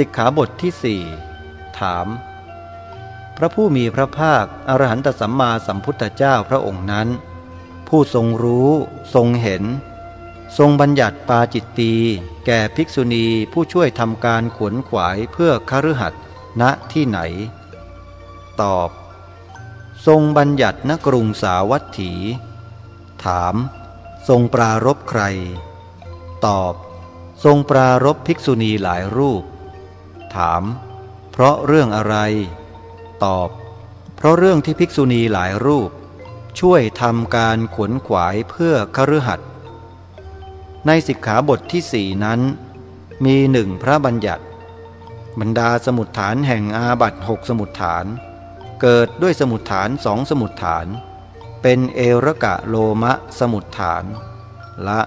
สิกขาบทที่สี่ถาม พระผู้มีพระภาคอรหันตสัมมาสัมพุทธเจ้าพระองค์นั้น ผู้ทรงรู้ทรงเห็น ทรงบัญญัติปาจิตตีแก่ภิกษุณีผู้ช่วยทำการขวนขวายเพื่อคฤหัสณที่ไหน ตอบ ทรงบัญญัติณกรุงสาวัตถี ถาม ทรงปรารบใคร ตอบ ทรงปรารบภิกษุณีหลายรูป ถาม เพราะเรื่องอะไร ตอบ เพราะเรื่องที่ภิกษุณีหลายรูป ช่วยทำการขวนขวายเพื่อคฤหัสถ์ในสิกขาบทที่สี่นั้น มีหนึ่งพระบัญญัติ บรรดาสมุดฐานแห่งอาบัตหกสมุดฐาน เกิดด้วยสมุดฐานสองสมุดฐาน เป็นเอรกะโลมะสมุดฐาน ละ